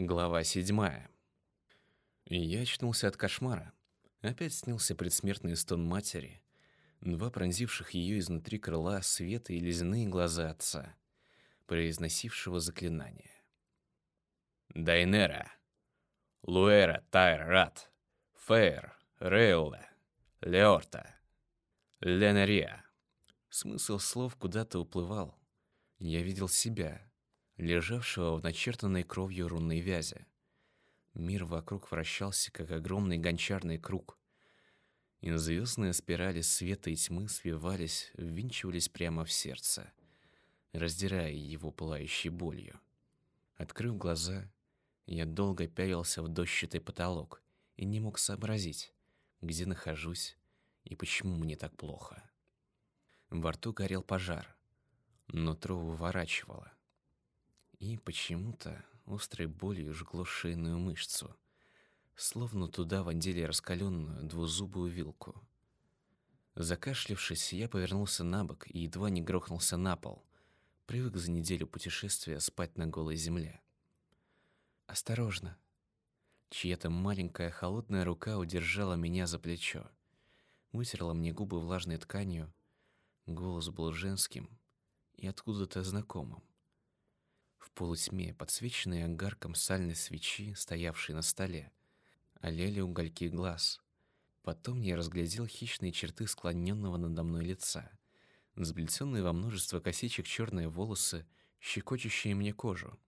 Глава седьмая. Я очнулся от кошмара. Опять снился предсмертный стон матери, два пронзивших ее изнутри крыла света и ледяные глаза отца, произносившего заклинание. Дайнера, Луэра, Тайр, Рат, Фейр, Рейлда, Леорта, Ленария. Смысл слов куда-то уплывал. Я видел себя, лежавшего в начертанной кровью рунной вязи. Мир вокруг вращался, как огромный гончарный круг. И спирали света и тьмы свивались, ввинчивались прямо в сердце, раздирая его пылающей болью. Открыв глаза, я долго пялился в дощатый потолок и не мог сообразить, где нахожусь и почему мне так плохо. Во рту горел пожар, нутро выворачивало. И почему-то острой болью жгло шейную мышцу, словно туда вонзили раскаленную двузубую вилку. Закашлявшись, я повернулся на бок и едва не грохнулся на пол. Привык за неделю путешествия спать на голой земле. «Осторожно!» Чья-то маленькая холодная рука удержала меня за плечо. Вытерла мне губы влажной тканью. Голос был женским и откуда-то знакомым. В полутьме, подсвеченной огарком сальной свечи, стоявшей на столе, олели угольки глаз. Потом я разглядел хищные черты склоненного надо мной лица, сплетенные во множество косичек черные волосы, щекочущие мне кожу.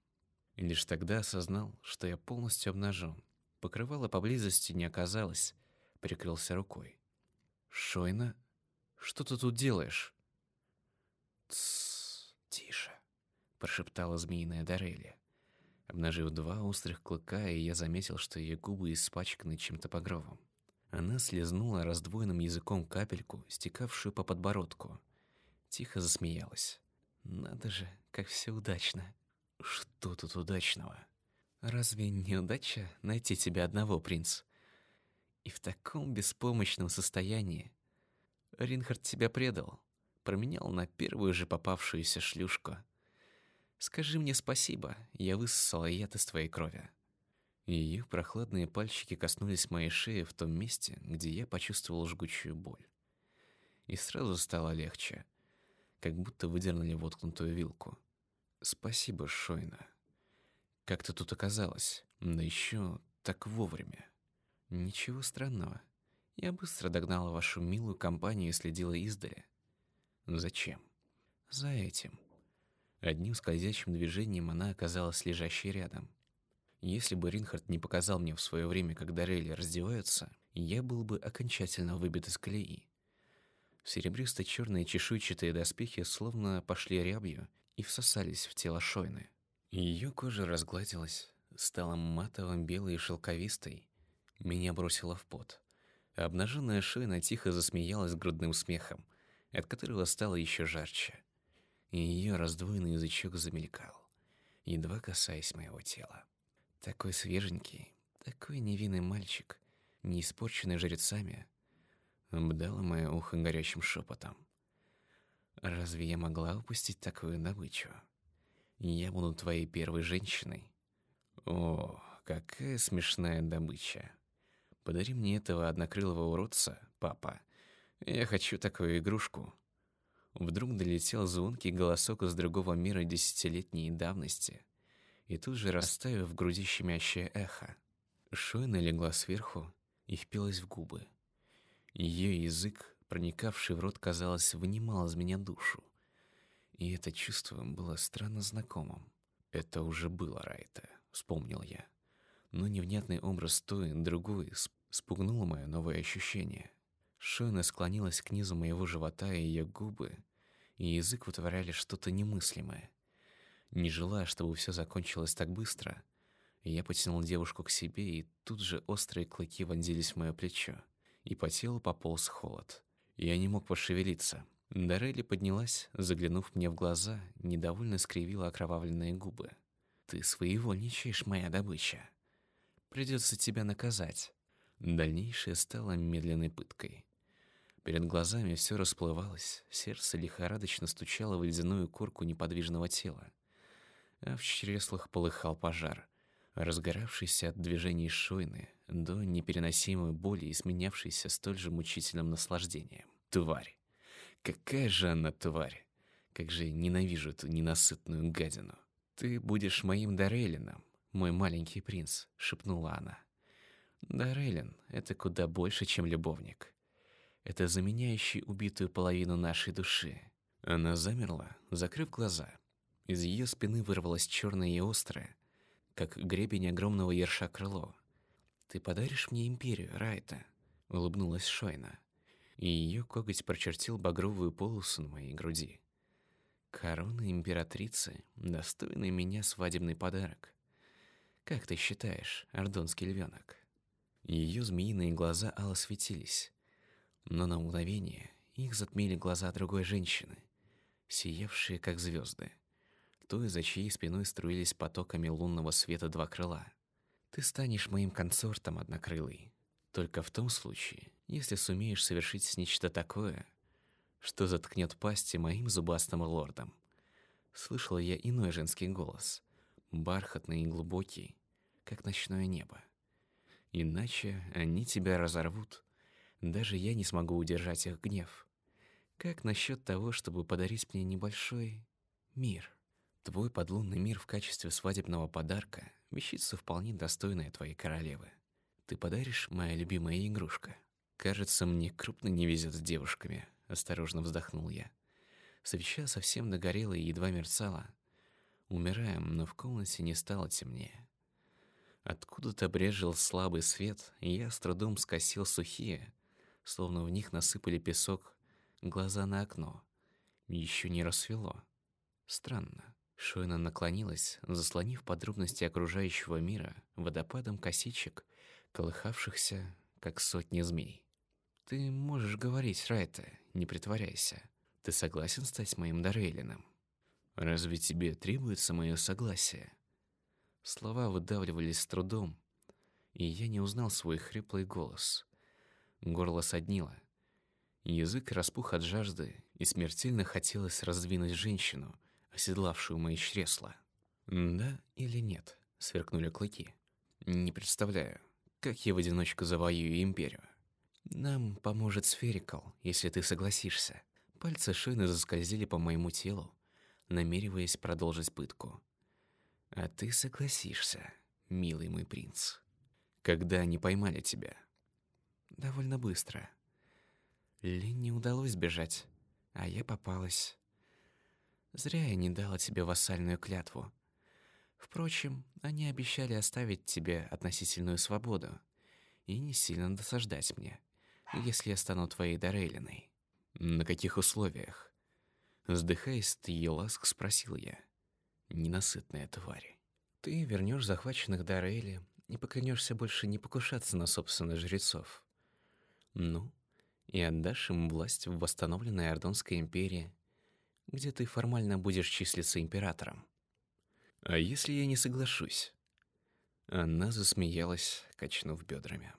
И лишь тогда осознал, что я полностью обнажен. Покрывала поблизости не оказалось, прикрылся рукой. «Шойна, что ты тут делаешь?» «Тссс, тише», прошептала змеиная Дарелия. Обнажив два острых клыка, и я заметил, что ее губы испачканы чем-то погровым. Она слезнула раздвоенным языком капельку, стекавшую по подбородку. Тихо засмеялась. «Надо же, как все удачно!» «Что тут удачного?» «Разве не удача найти тебя одного, принц?» «И в таком беспомощном состоянии. Ринхард тебя предал, променял на первую же попавшуюся шлюшку. Скажи мне спасибо, я высосала яд из твоей крови. Ее прохладные пальчики коснулись моей шеи в том месте, где я почувствовал жгучую боль. И сразу стало легче, как будто выдернули воткнутую вилку. Спасибо, Шойна. Как ты тут оказалась? Да еще так вовремя. Ничего странного. Я быстро догнала вашу милую компанию и следила издали. Зачем? За этим. Одним скользящим движением она оказалась лежащей рядом. Если бы Ринхард не показал мне в свое время, как Дарели раздеваются, я был бы окончательно выбит из колеи. Серебристо-черные чешуйчатые доспехи словно пошли рябью и всосались в тело Шойны. Ее кожа разгладилась, стала матовым белой и шелковистой. Меня бросило в пот. обнаженная Шойна тихо засмеялась грудным смехом, от которого стало еще жарче и ее раздвоенный язычок замелькал, едва касаясь моего тела. Такой свеженький, такой невинный мальчик, не испорченный жрецами, обдала мое ухо горячим шепотом. Разве я могла упустить такую добычу? Я буду твоей первой женщиной. О, какая смешная добыча. Подари мне этого однокрылого уродца, папа. Я хочу такую игрушку. Вдруг долетел звонкий голосок из другого мира десятилетней давности, и тут же растаяв в груди щемящее эхо. Шойна легла сверху и впилась в губы. Ее язык, проникавший в рот, казалось, вынимал из меня душу. И это чувство было странно знакомым. Это уже было Райта, вспомнил я. Но невнятный образ той, другой, спугнуло мое новое ощущение — Шойна склонилась к низу моего живота, и ее губы и язык вытворяли что-то немыслимое. Не желая, чтобы все закончилось так быстро, я потянул девушку к себе, и тут же острые клыки вонзились в мое плечо, и по телу пополз холод. Я не мог пошевелиться. Дарели поднялась, заглянув мне в глаза, недовольно скривила окровавленные губы. «Ты своевольничаешь, моя добыча. Придется тебя наказать». Дальнейшее стало медленной пыткой. Перед глазами все расплывалось, сердце лихорадочно стучало в ледяную корку неподвижного тела. А в чреслах полыхал пожар, разгоравшийся от движений шойны до непереносимой боли и сменявшийся столь же мучительным наслаждением. Тварь! Какая же она тварь! Как же ненавижу эту ненасытную гадину. «Ты будешь моим Дарейлином, мой маленький принц», — шепнула она. Дарейлин — это куда больше, чем любовник. Это заменяющий убитую половину нашей души. Она замерла, закрыв глаза. Из ее спины вырвалось черное и острое, как гребень огромного ерша крыло. «Ты подаришь мне империю, Райта?» — улыбнулась Шойна. И ее коготь прочертил багровую полосу на моей груди. Корона императрицы, достойный меня свадебный подарок. Как ты считаешь, ордонский львенок? Ее змеиные глаза ало светились, но на мгновение их затмили глаза другой женщины, сиявшие как звезды, той, за чьей спиной струились потоками лунного света два крыла. Ты станешь моим консортом, однокрылый, только в том случае, если сумеешь совершить нечто такое, что заткнет пасти моим зубастым лордам. Слышала я иной женский голос, бархатный и глубокий, как ночное небо. Иначе они тебя разорвут. Даже я не смогу удержать их гнев. Как насчет того, чтобы подарить мне небольшой мир? Твой подлунный мир в качестве свадебного подарка — вещица вполне достойная твоей королевы. Ты подаришь, моя любимая игрушка? Кажется, мне крупно не везет с девушками, осторожно вздохнул я. Свеча совсем догорела и едва мерцала. Умираем, но в комнате не стало темнее. Откуда-то брежил слабый свет, и я с трудом скосил сухие, словно в них насыпали песок, глаза на окно. Еще не рассвело. Странно. Шойна наклонилась, заслонив подробности окружающего мира водопадом косичек, колыхавшихся, как сотни змей. «Ты можешь говорить, Райта, не притворяйся. Ты согласен стать моим Дарейлином? Разве тебе требуется мое согласие?» Слова выдавливались с трудом, и я не узнал свой хриплый голос. Горло соднило. Язык распух от жажды, и смертельно хотелось раздвинуть женщину, оседлавшую мои чресла. «Да или нет?» — сверкнули клыки. «Не представляю, как я в одиночку завоюю империю. Нам поможет сферикал, если ты согласишься». Пальцы Шины заскользили по моему телу, намереваясь продолжить пытку. А ты согласишься, милый мой принц. Когда они поймали тебя? Довольно быстро. Лин не удалось сбежать, а я попалась. Зря я не дала тебе вассальную клятву. Впрочем, они обещали оставить тебе относительную свободу и не сильно досаждать мне, если я стану твоей Дорейлиной. На каких условиях? Вздыхаясь от ее ласк, спросил я ненасытная тварь. Ты вернешь захваченных Дарейли и поклянешься больше не покушаться на собственных жрецов. Ну, и отдашь им власть в восстановленной Ордонской империи, где ты формально будешь числиться императором. А если я не соглашусь? Она засмеялась, качнув бедрами.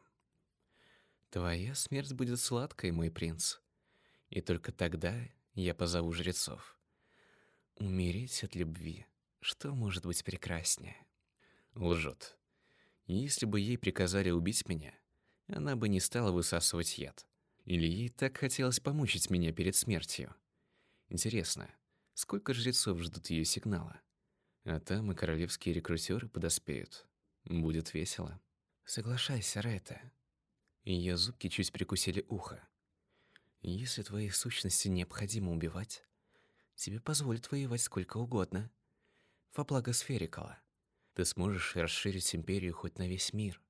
Твоя смерть будет сладкой, мой принц. И только тогда я позову жрецов. Умереть от любви что может быть прекраснее? Лжет. Если бы ей приказали убить меня, она бы не стала высасывать яд. Или ей так хотелось помучить меня перед смертью. Интересно, сколько жрецов ждут ее сигнала? А там и королевские рекрутеры подоспеют. Будет весело. Соглашайся, Рета. Ее зубки чуть прикусили ухо. Если твоей сущности необходимо убивать, тебе позволят воевать сколько угодно во благо Сферикала. Ты сможешь расширить империю хоть на весь мир.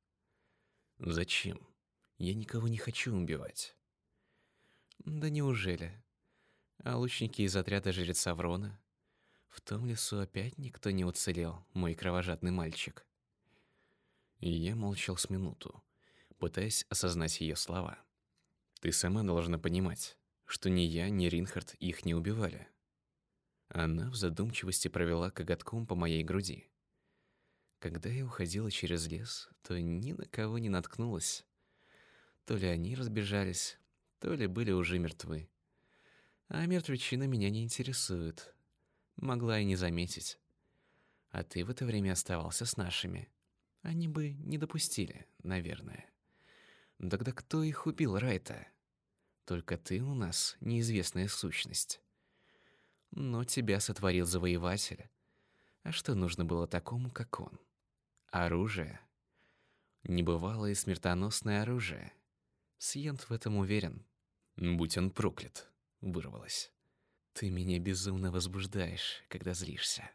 Зачем? Я никого не хочу убивать. Да неужели? А лучники из отряда жреца Врона? В том лесу опять никто не уцелел, мой кровожадный мальчик. И я молчал с минуту, пытаясь осознать ее слова. Ты сама должна понимать, что ни я, ни Ринхард их не убивали. Она в задумчивости провела коготком по моей груди. Когда я уходила через лес, то ни на кого не наткнулась. То ли они разбежались, то ли были уже мертвы. А мертвечина меня не интересует. Могла и не заметить. А ты в это время оставался с нашими. Они бы не допустили, наверное. Тогда кто их убил, Райта? Только ты у нас неизвестная сущность. Но тебя сотворил завоеватель. А что нужно было такому, как он? Оружие. Небывалое смертоносное оружие. Сиент в этом уверен. Будь он проклят, вырвалось. Ты меня безумно возбуждаешь, когда злишься.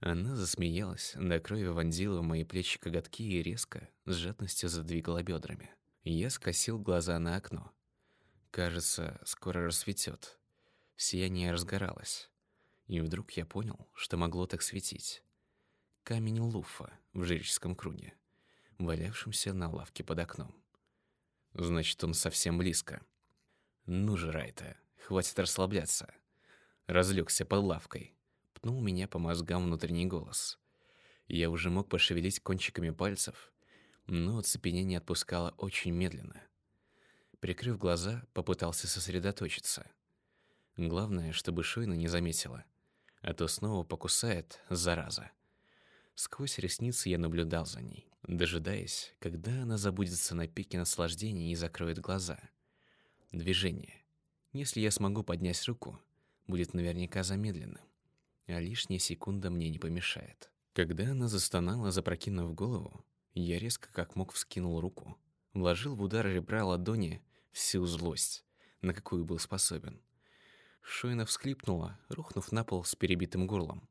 Она засмеялась, до крови вонзила в мои плечи коготки и резко, с жадностью задвигала бедрами. Я скосил глаза на окно. Кажется, скоро рассветет. Сияние разгоралось. И вдруг я понял, что могло так светить. Камень луфа в жреческом круге, валявшемся на лавке под окном. Значит, он совсем близко. Ну же, Райта, хватит расслабляться. Разлегся под лавкой. Пнул меня по мозгам внутренний голос. Я уже мог пошевелить кончиками пальцев, но оцепенение отпускало очень медленно. Прикрыв глаза, попытался сосредоточиться. Главное, чтобы Шойна не заметила, а то снова покусает, зараза. Сквозь ресницы я наблюдал за ней, дожидаясь, когда она забудется на пике наслаждения и закроет глаза. Движение. Если я смогу поднять руку, будет наверняка замедленным, а лишняя секунда мне не помешает. Когда она застонала, запрокинув голову, я резко как мог вскинул руку, вложил в удар ребра ладони всю злость, на какую был способен. Шойна всхлипнула, рухнув на пол с перебитым горлом.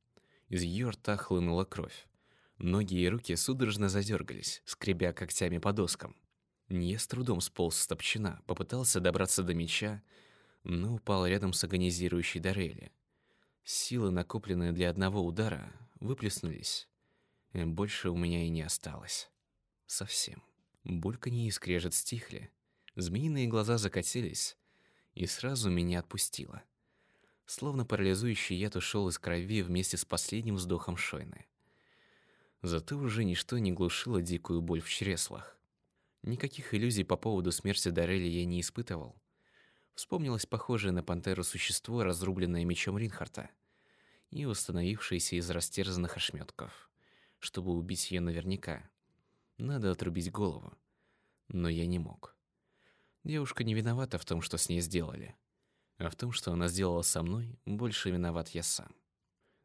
Из ее рта хлынула кровь. Ноги и руки судорожно задергались, скребя когтями по доскам. Я с трудом сполз с топчина, попытался добраться до меча, но упал рядом с агонизирующей Дарели. Силы, накопленные для одного удара, выплеснулись. Больше у меня и не осталось. Совсем. Бульканье и скрежет стихли. Змеиные глаза закатились, и сразу меня отпустило. Словно парализующий яд ушел из крови вместе с последним вздохом Шойны. Зато уже ничто не глушило дикую боль в чреслах. Никаких иллюзий по поводу смерти Дарели я не испытывал. Вспомнилось похожее на пантеру существо, разрубленное мечом Ринхарта, и установившееся из растерзанных ошметков. Чтобы убить ее наверняка, надо отрубить голову. Но я не мог. Девушка не виновата в том, что с ней сделали. А в том, что она сделала со мной, больше виноват я сам.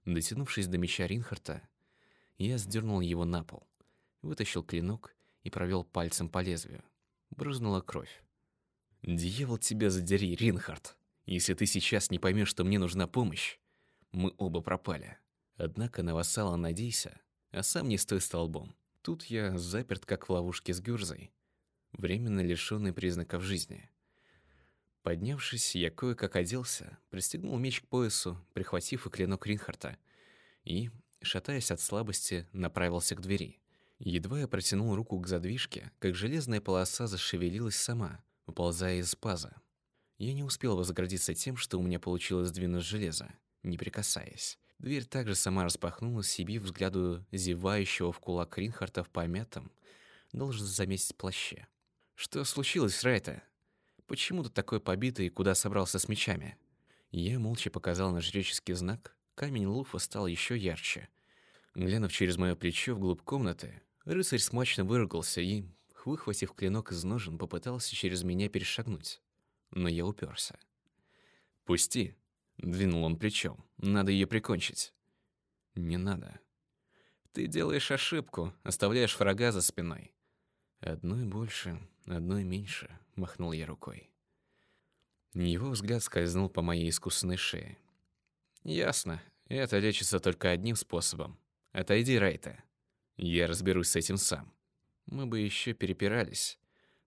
Дотянувшись до меча Ринхарта, я сдернул его на пол, вытащил клинок и провел пальцем по лезвию. Брызнула кровь. «Дьявол тебя задери, Ринхард! Если ты сейчас не поймешь, что мне нужна помощь, мы оба пропали. Однако на вассала надейся, а сам не стой столбом. Тут я заперт, как в ловушке с Гюрзой, временно лишённый признаков жизни. Поднявшись, я кое-как оделся, пристегнул меч к поясу, прихватив и клинок Ринхарта, и, шатаясь от слабости, направился к двери. Едва я протянул руку к задвижке, как железная полоса зашевелилась сама, уползая из паза. Я не успел возгордиться тем, что у меня получилось сдвинуть железо, не прикасаясь. Дверь также сама распахнулась, себе взгляду зевающего в кулак Ринхарта в помятом, должен заметить плаще. «Что случилось, Райта? Почему ты такой побитый и куда собрался с мечами?» Я молча показал на жреческий знак, камень Луфа стал еще ярче. Глянув через мое плечо вглубь комнаты, рыцарь смачно выругался и, выхватив клинок из ножен, попытался через меня перешагнуть. Но я уперся. «Пусти!» Двинул он плечом. Надо ее прикончить. Не надо. Ты делаешь ошибку, оставляешь врага за спиной. Одной больше, одной меньше, махнул я рукой. Его взгляд скользнул по моей искусственной шее. Ясно. Это лечится только одним способом. Отойди, Райта. Я разберусь с этим сам. Мы бы еще перепирались,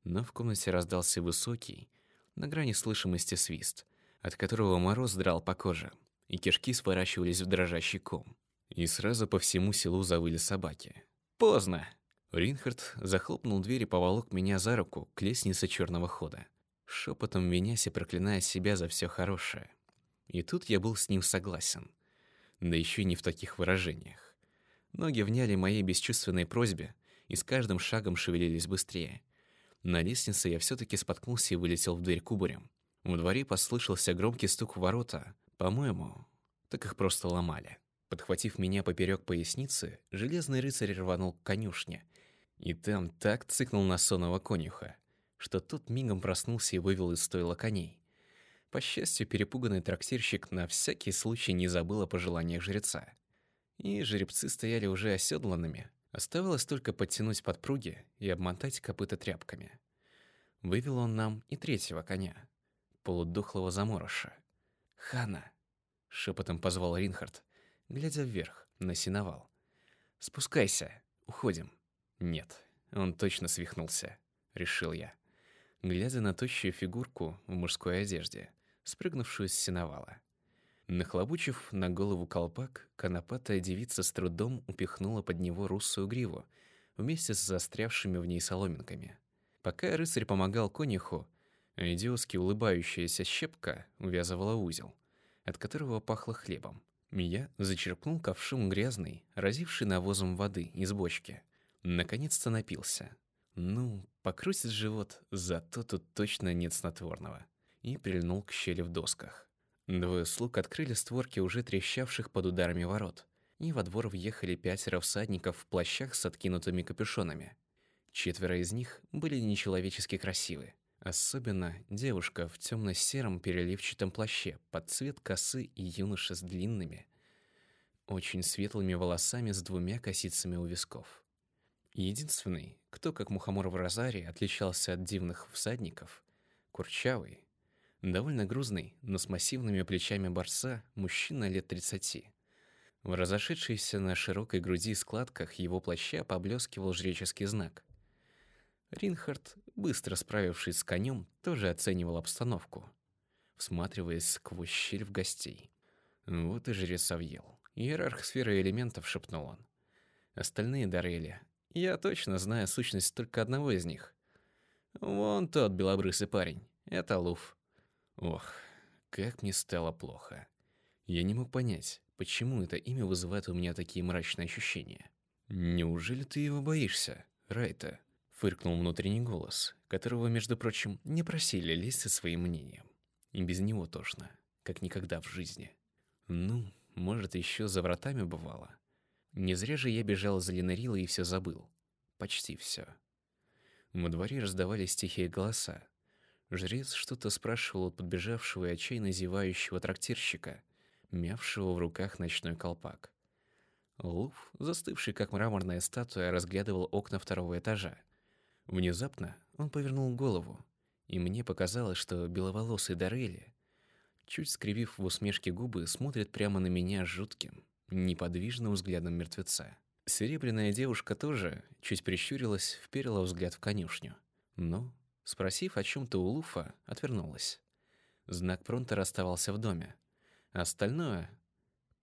но в комнате раздался высокий, на грани слышимости свист от которого мороз драл по коже, и кишки сворачивались в дрожащий ком. И сразу по всему селу завыли собаки. «Поздно!» Ринхард захлопнул дверь и поволок меня за руку к лестнице черного хода, шепотом винясь и проклиная себя за все хорошее. И тут я был с ним согласен. Да еще не в таких выражениях. Ноги вняли моей бесчувственной просьбе и с каждым шагом шевелились быстрее. На лестнице я все таки споткнулся и вылетел в дверь кубарем. В дворе послышался громкий стук в ворота. По-моему, так их просто ломали. Подхватив меня поперек поясницы, железный рыцарь рванул к конюшне. И там так цыкнул на сонного конюха, что тот мигом проснулся и вывел из стойла коней. По счастью, перепуганный трактирщик на всякий случай не забыл о пожеланиях жреца. И жеребцы стояли уже оседланными. Оставалось только подтянуть подпруги и обмотать копыта тряпками. Вывел он нам и третьего коня, полудохлого заморыша. «Хана!» — шепотом позвал Ринхард, глядя вверх, на сеновал. «Спускайся, уходим». «Нет, он точно свихнулся», — решил я, глядя на тощую фигурку в мужской одежде, спрыгнувшую с сеновала. Нахлобучив на голову колпак, конопатая девица с трудом упихнула под него русую гриву вместе с застрявшими в ней соломинками. Пока рыцарь помогал конюху, идиотски улыбающаяся щепка увязывала узел, от которого пахло хлебом. Я зачерпнул ковшом грязный, разивший навозом воды из бочки. Наконец-то напился. Ну, покрутит живот, зато тут точно нет снотворного. И прильнул к щели в досках. Двое слуг открыли створки уже трещавших под ударами ворот, и во двор въехали пятеро всадников в плащах с откинутыми капюшонами. Четверо из них были нечеловечески красивы. Особенно девушка в темно-сером переливчатом плаще под цвет косы и юноша с длинными, очень светлыми волосами с двумя косицами у висков. Единственный, кто, как мухомор в розаре, отличался от дивных всадников, курчавый, довольно грузный, но с массивными плечами борца, мужчина лет тридцати. В разошедшейся на широкой груди складках его плаща поблескивал жреческий знак. Ринхард, быстро справившись с конем, тоже оценивал обстановку, всматриваясь сквозь щель в гостей. Вот и жрец овьел. Иерарх сферы элементов, шепнул он. Остальные дарели. Я точно знаю сущность только одного из них. Вон тот белобрысый парень. Это Луф. Ох, как мне стало плохо. Я не мог понять, почему это имя вызывает у меня такие мрачные ощущения. Неужели ты его боишься, Райта? Фыркнул внутренний голос, которого, между прочим, не просили лезть со своим мнением. И без него тошно, как никогда в жизни. Ну, может, еще за вратами бывало. Не зря же я бежал за Ленарила и все забыл. Почти все. Во дворе раздавались тихие голоса. Жрец что-то спрашивал у подбежавшего и отчаянно зевающего трактирщика, мявшего в руках ночной колпак. Луф, застывший как мраморная статуя, разглядывал окна второго этажа. Внезапно он повернул голову, и мне показалось, что беловолосый Дарели, чуть скривив в усмешке губы, смотрит прямо на меня жутким, неподвижным взглядом мертвеца. Серебряная девушка тоже, чуть прищурилась, вперила взгляд в конюшню. Но, спросив о чем то у Луфа, отвернулась. Знак Пронтера оставался в доме. Остальное,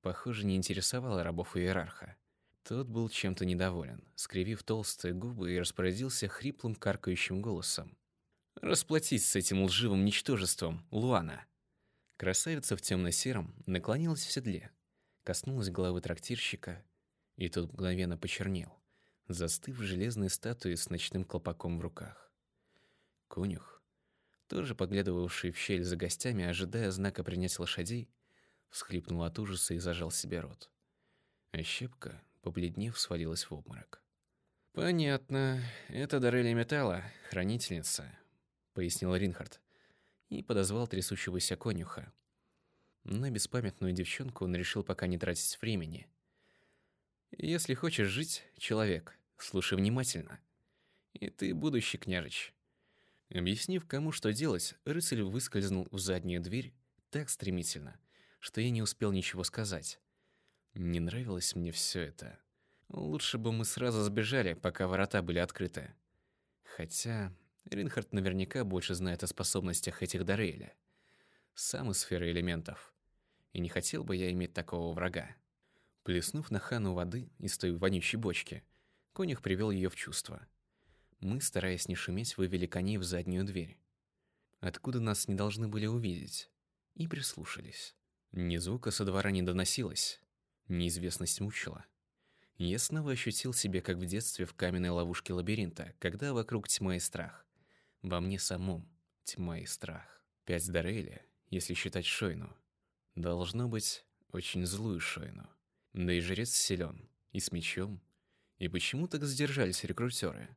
похоже, не интересовало рабов иерарха. Тот был чем-то недоволен, скривив толстые губы и распорядился хриплым каркающим голосом. «Расплатись с этим лживым ничтожеством, Луана!» Красавица в темно-сером наклонилась в седле, коснулась головы трактирщика, и тот мгновенно почернел, застыв в железной статуе с ночным колпаком в руках. Конюх, тоже поглядывавший в щель за гостями, ожидая знака принять лошадей, всхлипнул от ужаса и зажал себе рот. А щепка, побледнев, свалилась в обморок. «Понятно. Это Дарелия Металла, хранительница», — пояснил Ринхард и подозвал трясущегося конюха. На беспамятную девчонку он решил пока не тратить времени. «Если хочешь жить, человек, слушай внимательно. И ты будущий княжич». Объяснив, кому что делать, рыцарь выскользнул в заднюю дверь так стремительно, что я не успел ничего сказать. Не нравилось мне все это. Лучше бы мы сразу сбежали, пока ворота были открыты. Хотя Ринхард наверняка больше знает о способностях этих Дарейля. Сам из сферы элементов. И не хотел бы я иметь такого врага. Плеснув на Хану воды из той вонючей бочки, конюх привел ее в чувство. Мы, стараясь не шуметь, вывели коней в заднюю дверь, откуда нас не должны были увидеть, и прислушались. Ни звука со двора не доносилось, Неизвестность мучила. Я снова ощутил себя, как в детстве в каменной ловушке лабиринта, когда вокруг тьма и страх. Во мне самом тьма и страх. Пять Дарели, если считать Шойну. Должно быть, очень злую Шойну. Да и жрец силен, и с мечом. И почему так сдержались рекрутеры?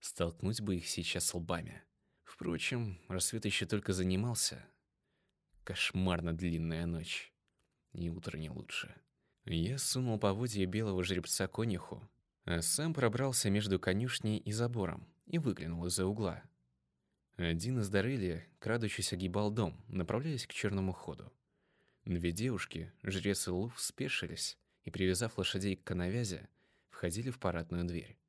Столкнуть бы их сейчас лбами. Впрочем, рассвет еще только занимался. Кошмарно длинная ночь. И утро не лучше. Я сунул поводья белого жеребца конюху, а сам пробрался между конюшней и забором и выглянул из-за угла. Один из Дарели, крадучись, огибал дом, направляясь к черному ходу. Две девушки, жрец и Луф, спешились и, привязав лошадей к коновязи, входили в парадную дверь.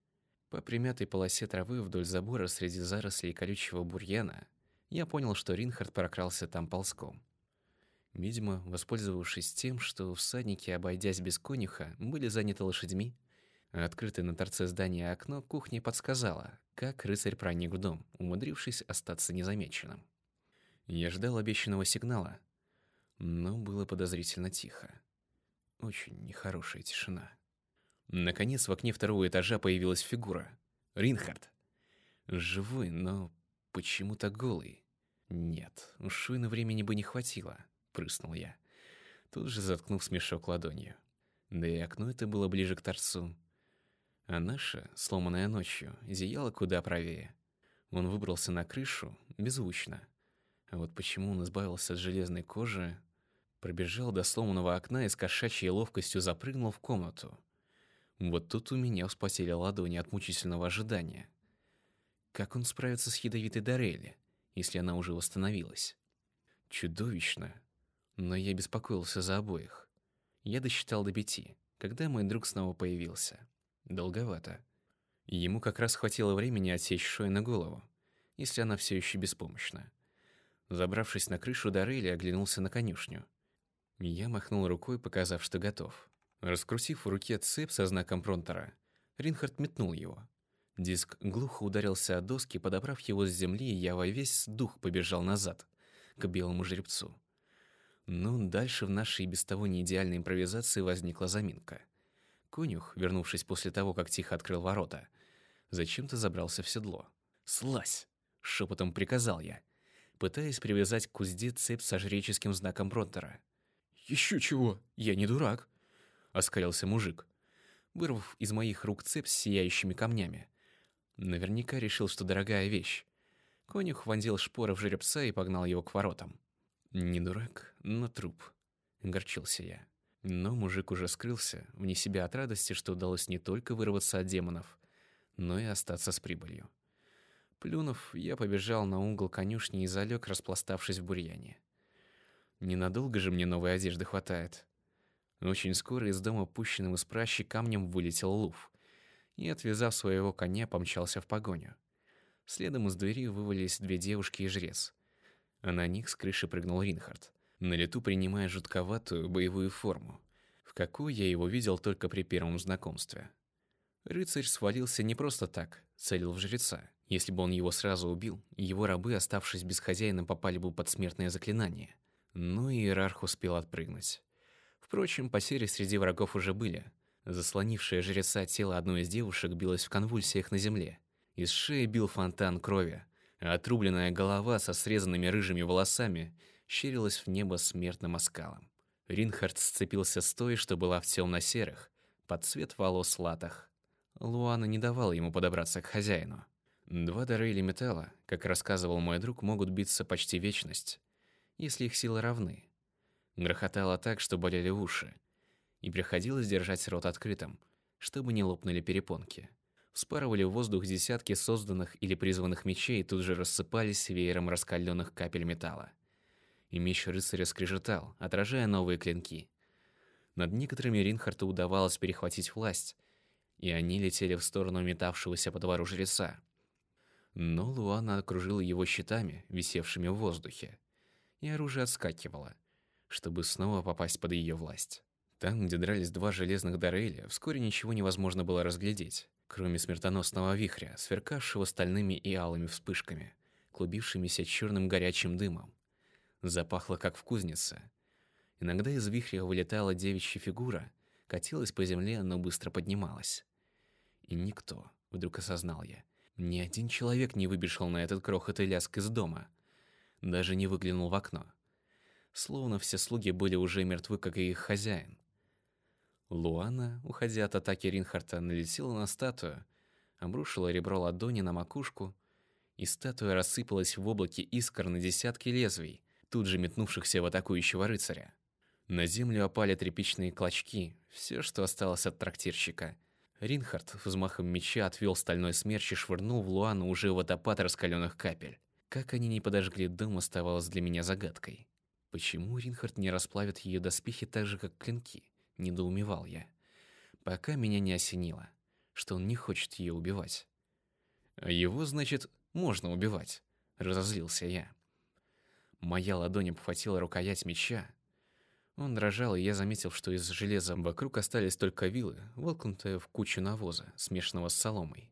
По примятой полосе травы вдоль забора среди зарослей колючего бурьяна я понял, что Ринхард прокрался там ползком. Видимо, воспользовавшись тем, что всадники, обойдясь без конюха, были заняты лошадьми, а открытое на торце здания окно кухни подсказало, как рыцарь проник в дом, умудрившись остаться незамеченным. Я ждал обещанного сигнала, но было подозрительно тихо. Очень нехорошая тишина. Наконец в окне второго этажа появилась фигура. Ринхард. Живой, но почему-то голый. Нет, у Шуина времени бы не хватило, прыснул я, тут же заткнув смешок ладонью. Да и окно это было ближе к торцу. А наша, сломанная ночью, зияла куда правее. Он выбрался на крышу беззвучно. А вот почему он избавился от железной кожи, пробежал до сломанного окна и с кошачьей ловкостью запрыгнул в комнату. Вот тут у меня вспотели ладони от мучительного ожидания. Как он справится с ядовитой Дарели, если она уже восстановилась? Чудовищно. Но я беспокоился за обоих. Я досчитал до пяти, когда мой друг снова появился. Долговато. Ему как раз хватило времени отсечь Шой на голову, если она все еще беспомощна. Забравшись на крышу Дарели, оглянулся на конюшню. Я махнул рукой, показав, что готов. Раскрутив в руке цепь со знаком Пронтера, Ринхард метнул его. Диск глухо ударился о доски, подобрав его с земли, и я во весь дух побежал назад, к белому жеребцу. Но дальше в нашей без того не идеальной импровизации возникла заминка. Конюх, вернувшись после того, как тихо открыл ворота, зачем-то забрался в седло. «Слазь!» — шепотом приказал я, пытаясь привязать к узде цепь со жреческим знаком Пронтера. «Еще чего? Я не дурак!» Оскалился мужик, вырвав из моих рук цепь с сияющими камнями. Наверняка решил, что дорогая вещь. Конюх вонзил шпоры в жеребца и погнал его к воротам. Не дурак, но труп. Горчился я. Но мужик уже скрылся, вне себя от радости, что удалось не только вырваться от демонов, но и остаться с прибылью. Плюнув, я побежал на угол конюшни и залег, распластавшись в бурьяне. Ненадолго же мне новой одежды хватает. Очень скоро из дома, пущенным из пращи, камнем вылетел Луф и, отвязав своего коня, помчался в погоню. Следом из двери вывалились две девушки и жрец. А на них с крыши прыгнул Ринхард, на лету принимая жутковатую боевую форму, в какую я его видел только при первом знакомстве. Рыцарь свалился не просто так, целил в жреца. Если бы он его сразу убил, его рабы, оставшись без хозяина, попали бы под смертное заклинание. Но иерарх успел отпрыгнуть. Впрочем, потери среди врагов уже были. Заслонившее жреца тело одной из девушек билось в конвульсиях на земле. Из шеи бил фонтан крови, а отрубленная голова со срезанными рыжими волосами щерилась в небо смертным оскалом. Ринхард сцепился с той, что была в темно-серых, под цвет волос латах. Луана не давала ему подобраться к хозяину. Два дарейли металла, как рассказывал мой друг, могут биться почти вечность, если их силы равны. Грохотало так, что болели уши. И приходилось держать рот открытым, чтобы не лопнули перепонки. Вспарывали в воздух десятки созданных или призванных мечей и тут же рассыпались веером раскаленных капель металла. И меч рыцаря скрежетал, отражая новые клинки. Над некоторыми Ринхарту удавалось перехватить власть, и они летели в сторону метавшегося по двору жреца. Но Луана окружила его щитами, висевшими в воздухе, и оружие отскакивало – чтобы снова попасть под ее власть. Там, где дрались два железных Дореля, вскоре ничего невозможно было разглядеть, кроме смертоносного вихря, сверкавшего стальными и алыми вспышками, клубившимися черным горячим дымом. Запахло, как в кузнице. Иногда из вихря вылетала девичья фигура, катилась по земле, но быстро поднималась. И никто, вдруг осознал я, ни один человек не выбежал на этот крохотный ляск из дома, даже не выглянул в окно словно все слуги были уже мертвы, как и их хозяин. Луана, уходя от атаки Ринхарта, налетела на статую, обрушила ребро ладони на макушку, и статуя рассыпалась в облаке искр на десятки лезвий, тут же метнувшихся в атакующего рыцаря. На землю опали тряпичные клочки, все, что осталось от трактирщика. Ринхард взмахом меча отвел стальной смерч и швырнул в Луану уже водопад раскаленных капель. Как они не подожгли дом, оставалось для меня загадкой. Почему Ринхард не расплавит ее доспехи так же, как клинки? Недоумевал я. Пока меня не осенило, что он не хочет ее убивать. А его, значит, можно убивать, разозлился я. Моя ладонь обхватила рукоять меча, он дрожал, и я заметил, что из железа вокруг остались только вилы, воткнутые в кучу навоза, смешанного с соломой.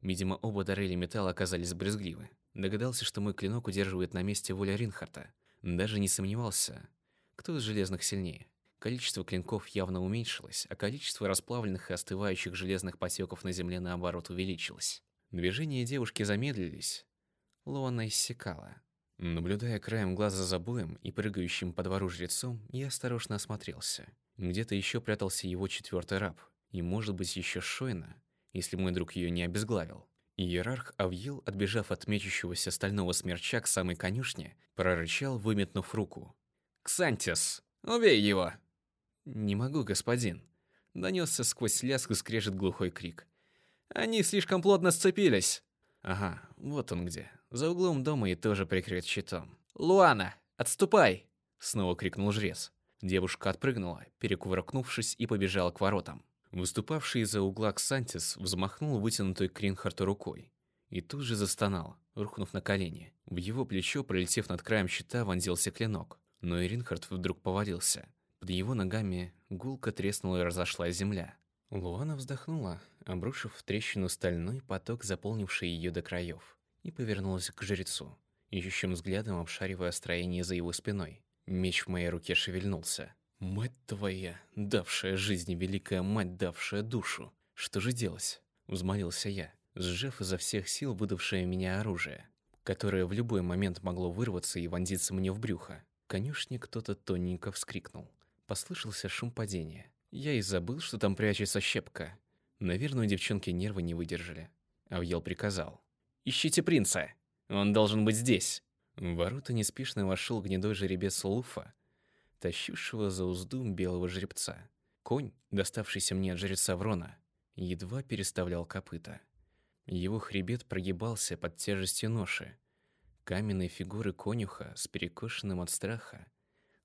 Видимо, оба дарели металла оказались брезгливы. Догадался, что мой клинок удерживает на месте воля Ринхарта. Даже не сомневался, кто из железных сильнее. Количество клинков явно уменьшилось, а количество расплавленных и остывающих железных потеков на земле, наоборот, увеличилось. Движения девушки замедлились. Луана иссякала. Наблюдая краем глаза за боем и прыгающим по двору жрецом, я осторожно осмотрелся. Где-то еще прятался его четвертый раб, и, может быть, еще Шойна, если мой друг ее не обезглавил. Иерарх Авьил, отбежав от мечущегося стального смерча к самой конюшне, прорычал, выметнув руку. «Ксантис, убей его!» «Не могу, господин!» Донесся сквозь лязг и скрежет глухой крик. «Они слишком плотно сцепились!» «Ага, вот он где, за углом дома и тоже прикрыт щитом. «Луана, отступай!» — снова крикнул жрец. Девушка отпрыгнула, перекувыркнувшись, и побежала к воротам. Выступавший из-за угла Ксантис взмахнул вытянутой к Ринхарту рукой. И тут же застонал, рухнув на колени. В его плечо, пролетев над краем щита, вонзился клинок. Но и Ринхард вдруг повалился. Под его ногами гулко треснула и разошлась земля. Луана вздохнула, обрушив в трещину стальной поток, заполнивший ее до краев и повернулась к жрецу, ищущим взглядом обшаривая строение за его спиной. Меч в моей руке шевельнулся. «Мать твоя, давшая жизни, великая мать, давшая душу! Что же делать?» — взмолился я, сжав изо всех сил выдавшее меня оружие, которое в любой момент могло вырваться и вонзиться мне в брюхо. Конюшне кто-то тоненько вскрикнул. Послышался шум падения. Я и забыл, что там прячется щепка. Наверное, девчонки нервы не выдержали. Авьел приказал. Ищите принца. Он должен быть здесь. В ворота неспешно вошел гнедой жеребец Луфа, тащившего за узду белого жеребца. Конь, доставшийся мне от жреца Врона, едва переставлял копыта. Его хребет прогибался под тяжестью ноши. Каменные фигуры конюха с перекошенным от страха,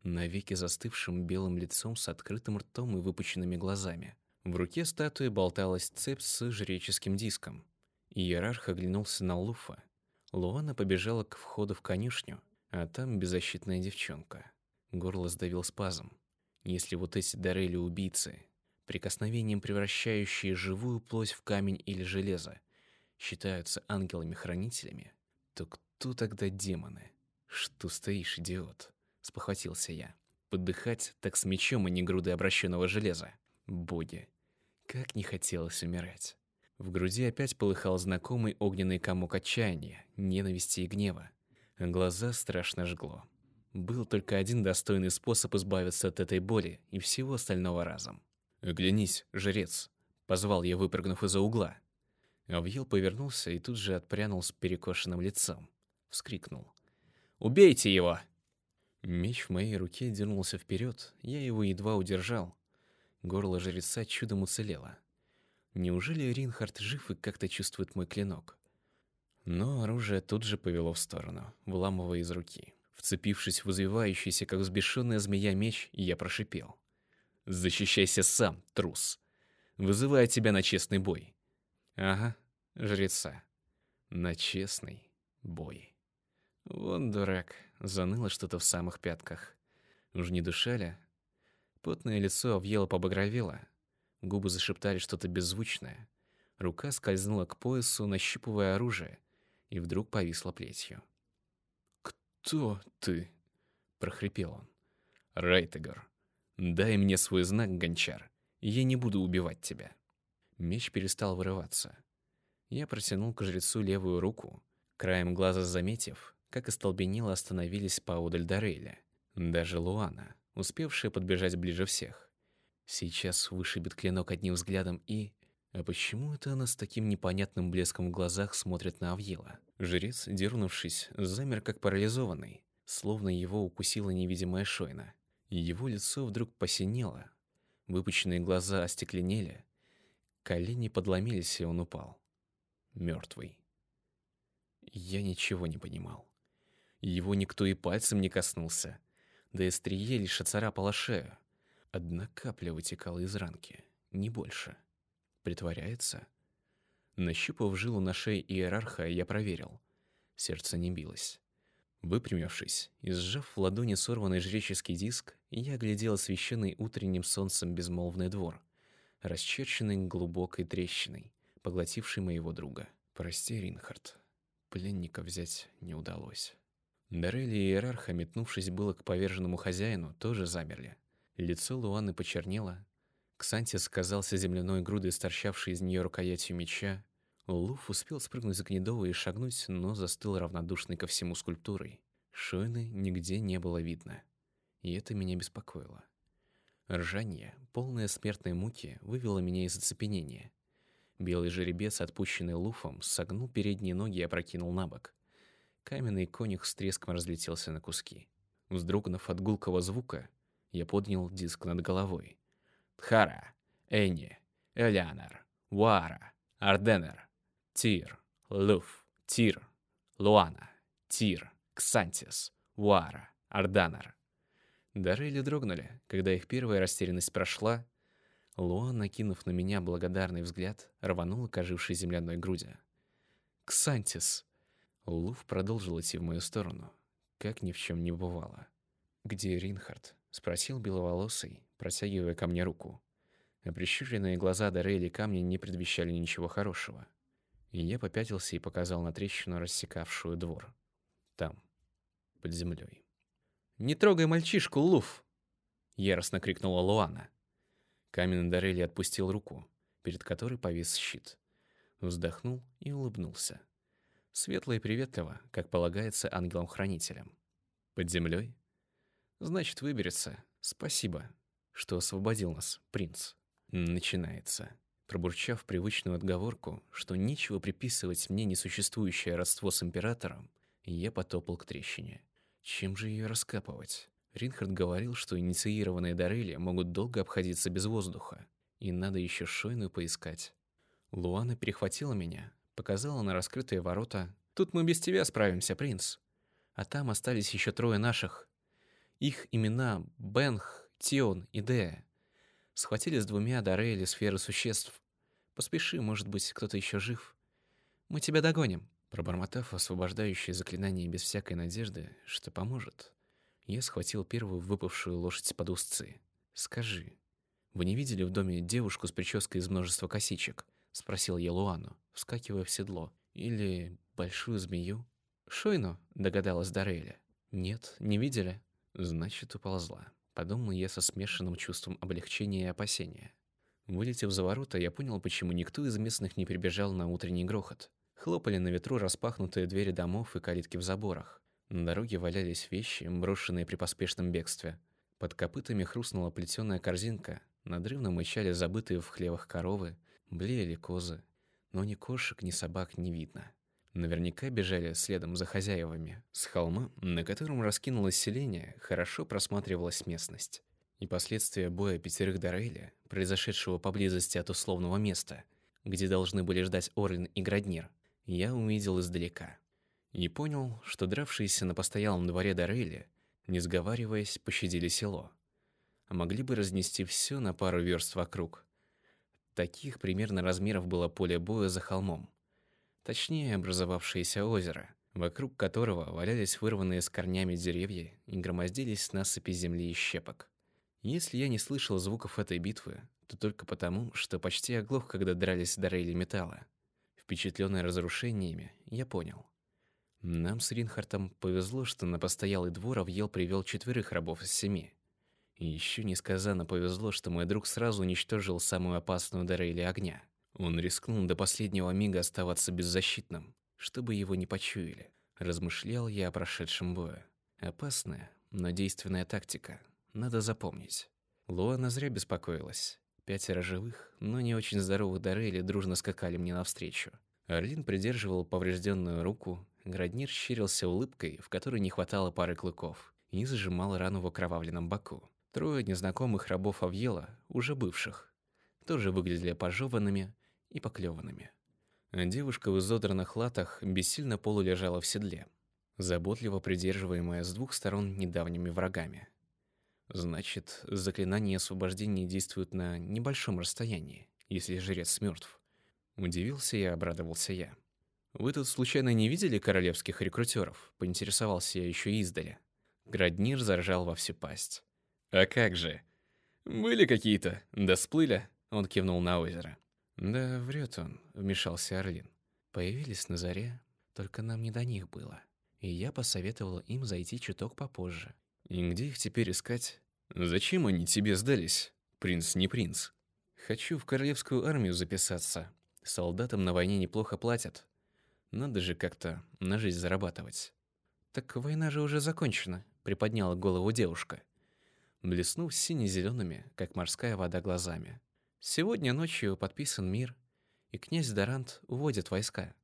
навеки застывшим белым лицом с открытым ртом и выпученными глазами. В руке статуи болталась цепь с жреческим диском. Иерарх оглянулся на Луфа. Луана побежала к входу в конюшню, а там беззащитная девчонка. Горло сдавил спазм. Если вот эти дарели убийцы, прикосновением превращающие живую плоть в камень или железо, считаются ангелами-хранителями, то кто тогда демоны? Что стоишь, идиот? Спохватился я. Подыхать так с мечом, а не грудой обращенного железа. Боги, как не хотелось умирать. В груди опять полыхал знакомый огненный комок отчаяния, ненависти и гнева. Глаза страшно жгло. Был только один достойный способ избавиться от этой боли и всего остального разом. «Оглянись, жрец!» — позвал я, выпрыгнув из-за угла. Авьел повернулся и тут же отпрянул с перекошенным лицом. Вскрикнул. «Убейте его!» Меч в моей руке дернулся вперед, я его едва удержал. Горло жреца чудом уцелело. Неужели Ринхард жив и как-то чувствует мой клинок? Но оружие тут же повело в сторону, выламывая из руки. Вцепившись в извивающийся, как взбешенная змея, меч, я прошипел. «Защищайся сам, трус! Вызываю тебя на честный бой!» «Ага, жреца. На честный бой». Вон дурак, заныло что-то в самых пятках. Уж не душали? Потное лицо объело побагровело, Губы зашептали что-то беззвучное. Рука скользнула к поясу, нащупывая оружие, и вдруг повисла плетью. «Кто ты?» — прохрипел он. «Райтегор, дай мне свой знак, гончар, я не буду убивать тебя». Меч перестал вырываться. Я протянул к жрецу левую руку, краем глаза заметив, как остолбенело остановились поодаль Дорейля. Даже Луана, успевшая подбежать ближе всех. Сейчас вышибет клинок одним взглядом и... А почему это она с таким непонятным блеском в глазах смотрит на Авьела? Жрец, дернувшись, замер как парализованный, словно его укусила невидимая шойна. Его лицо вдруг посинело, выпученные глаза остекленели, колени подломились, и он упал. Мертвый. Я ничего не понимал. Его никто и пальцем не коснулся, да и острие лишь оцарапало шею. Одна капля вытекала из ранки, не больше. Притворяется? Нащупав жилу на шее иерарха, я проверил. Сердце не билось. Выпрямившись и сжав в ладони сорванный жреческий диск, я глядел освещенный утренним солнцем безмолвный двор, расчерченный глубокой трещиной, поглотивший моего друга. Прости, Ринхард, пленника взять не удалось. Дарелли и Иерарха, метнувшись было к поверженному хозяину, тоже замерли. Лицо Луаны почернело. Ксантис казался земляной грудой, торчавшей из нее рукоятью меча. Луф успел спрыгнуть за гнедого и шагнуть, но застыл равнодушный ко всему скульптурой. Шойны нигде не было видно. И это меня беспокоило. Ржанье, полное смертной муки, вывело меня из оцепенения. Белый жеребец, отпущенный Луфом, согнул передние ноги и опрокинул на бок. Каменный конюх с треском разлетелся на куски. Вздрогнув от гулкого звука, я поднял диск над головой. Тхара, Энни, Элианар, Уара, Арденер, Тир, Луф, Тир, Луана, Тир, Ксантис, Уара, Арданар. Дарели дрогнули, когда их первая растерянность прошла. Луан, накинув на меня благодарный взгляд, рванула к ожившей земляной груди. «Ксантис!» Луф продолжил идти в мою сторону, как ни в чем не бывало. «Где Ринхард?» — спросил беловолосый, протягивая ко мне руку. А прищуренные глаза Дарейли камня не предвещали ничего хорошего. И я попятился и показал на трещину, рассекавшую двор. Там, под землей. «Не трогай мальчишку, Луф!» — яростно крикнула Луана. Каменный Дарейли отпустил руку, перед которой повис щит. Вздохнул и улыбнулся. Светло и приветливо, как полагается ангелам-хранителям. Под землей Значит, выберется. Спасибо, что освободил нас, принц. Начинается. Пробурчав привычную отговорку, что нечего приписывать мне несуществующее родство с императором, я потопал к трещине. Чем же ее раскапывать? Ринхард говорил, что инициированные Дарели могут долго обходиться без воздуха, и надо еще шойную поискать. Луана перехватила меня, показала на раскрытые ворота. «Тут мы без тебя справимся, принц. А там остались еще трое наших, их имена Бенх, Тион и Дея. Схватили с двумя Дарейли сферы существ. Поспеши, может быть, кто-то еще жив. Мы тебя догоним. Пробормотав освобождающее заклинание без всякой надежды, что поможет, я схватил первую выпавшую лошадь под узцы. «Скажи, вы не видели в доме девушку с прической из множества косичек?» — спросил я Луану, вскакивая в седло. «Или большую змею?» «Шойну?» — догадалась Дарейля. «Нет, не видели?» Значит, уползла. Подумал я со смешанным чувством облегчения и опасения. Вылетев за ворота, я понял, почему никто из местных не прибежал на утренний грохот. Хлопали на ветру распахнутые двери домов и калитки в заборах. На дороге валялись вещи, брошенные при поспешном бегстве. Под копытами хрустнула плетеная корзинка, надрывно мычали забытые в хлевах коровы, блеяли козы. Но ни кошек, ни собак не видно. Наверняка бежали следом за хозяевами. С холма, на котором раскинулось селение, хорошо просматривалась местность. И последствия боя пятерых Дорейля, произошедшего поблизости от условного места, где должны были ждать Орлин и Граднир, я увидел издалека. И понял, что дравшиеся на постоялом дворе Дорейли, не сговариваясь, пощадили село. А могли бы разнести все на пару верст вокруг. Таких примерно размеров было поле боя за холмом точнее образовавшееся озеро, вокруг которого валялись вырванные с корнями деревья и громоздились насыпи земли и щепок. Если я не слышал звуков этой битвы, то только потому, что почти оглох, когда дрались до рейли металла. Впечатленный разрушениями, я понял. Нам с Ринхартом повезло, что на постоялый двор Авьел привел четверых рабов из семи. И еще несказанно повезло, что мой друг сразу уничтожил самую опасную Дорейли огня. Он рискнул до последнего мига оставаться беззащитным, чтобы его не почуяли. Размышлял я о прошедшем бою. Опасная, но действенная тактика. Надо запомнить. Луана зря беспокоилась. Пятеро живых, но не очень здоровых Дорели дружно скакали мне навстречу. Орлин придерживал поврежденную руку, Граднир щерился улыбкой, в которой не хватало пары клыков, и зажимал рану в окровавленном боку. Трое незнакомых рабов Авьела, уже бывших, тоже выглядели пожеванными и поклеванными. Девушка в изодранных латах бессильно полулежала в седле, заботливо придерживаемая с двух сторон недавними врагами. Значит, заклинание освобождения действует на небольшом расстоянии, если жрец мертв. Удивился и обрадовался я. «Вы тут случайно не видели королевских рекрутеров?» Поинтересовался я еще издали. Граднир заржал во всю пасть. «А как же? Были какие-то, да сплыли?» Он кивнул на озеро. «Да врет он», — вмешался Орлин. «Появились на заре, только нам не до них было. И я посоветовал им зайти чуток попозже. И где их теперь искать? Зачем они тебе сдались? Принц не принц. Хочу в королевскую армию записаться. Солдатам на войне неплохо платят. Надо же как-то на жизнь зарабатывать. Так война же уже закончена, приподняла голову девушка, блеснув сине-зелеными, как морская вода, глазами. Сегодня ночью подписан мир, и князь Дарант уводит войска.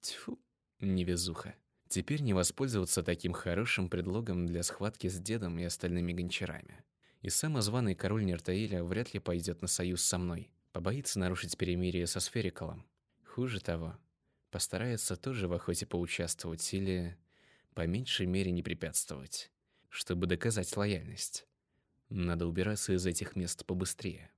Тьфу, невезуха. Теперь не воспользоваться таким хорошим предлогом для схватки с дедом и остальными гончарами. И самозваный король Нертаиля вряд ли пойдет на союз со мной. Побоится нарушить перемирие со Сферикалом. Хуже того, постарается тоже в охоте поучаствовать или, по меньшей мере, не препятствовать, чтобы доказать лояльность. Надо убираться из этих мест побыстрее.